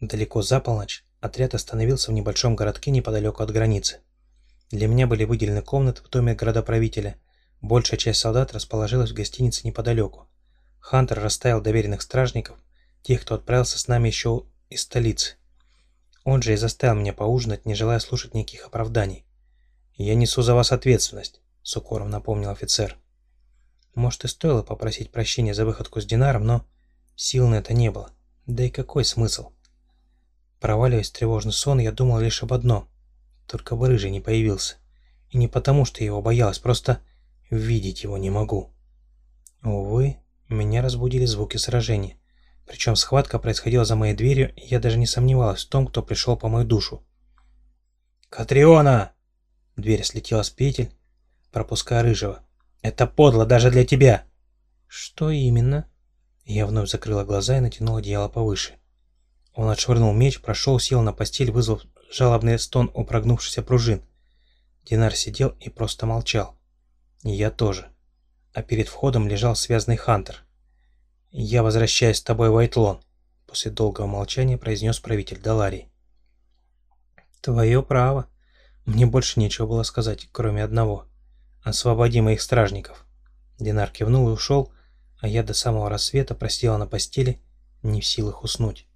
Далеко за полночь отряд остановился в небольшом городке неподалеку от границы. Для меня были выделены комнаты в доме градоправителя. Большая часть солдат расположилась в гостинице неподалеку. Хантер расставил доверенных стражников, тех, кто отправился с нами еще из столицы. Он же и заставил меня поужинать, не желая слушать никаких оправданий. «Я несу за вас ответственность», — с укором напомнил офицер. Может, и стоило попросить прощения за выходку с Динаром, но сил на это не было. Да и какой смысл? Проваливаясь в тревожный сон, я думал лишь об одном. Только бы Рыжий не появился. И не потому, что я его боялась, просто видеть его не могу. Увы, меня разбудили звуки сражения. Причем схватка происходила за моей дверью, и я даже не сомневалась в том, кто пришел по мою душу. «Катриона!» Дверь слетела с петель, пропуская Рыжего. «Это подло даже для тебя!» «Что именно?» Я вновь закрыла глаза и натянула одеяло повыше. Он отшвырнул меч, прошел, сел на постель, вызвав жалобный стон у прогнувшихся пружин. Динар сидел и просто молчал. И я тоже. А перед входом лежал связанный Хантер. «Я возвращаюсь с тобой в Айтлон», — после долгого молчания произнес правитель Даларии. «Твое право. Мне больше нечего было сказать, кроме одного. Освободи моих стражников». Динар кивнул и ушел, а я до самого рассвета просидела на постели, не в силах уснуть.